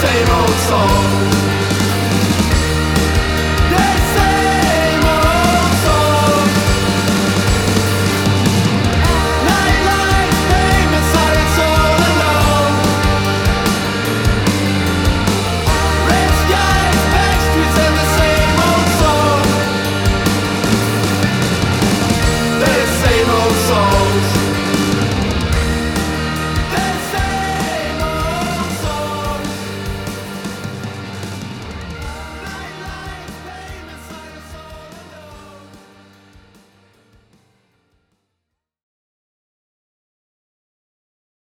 same old song.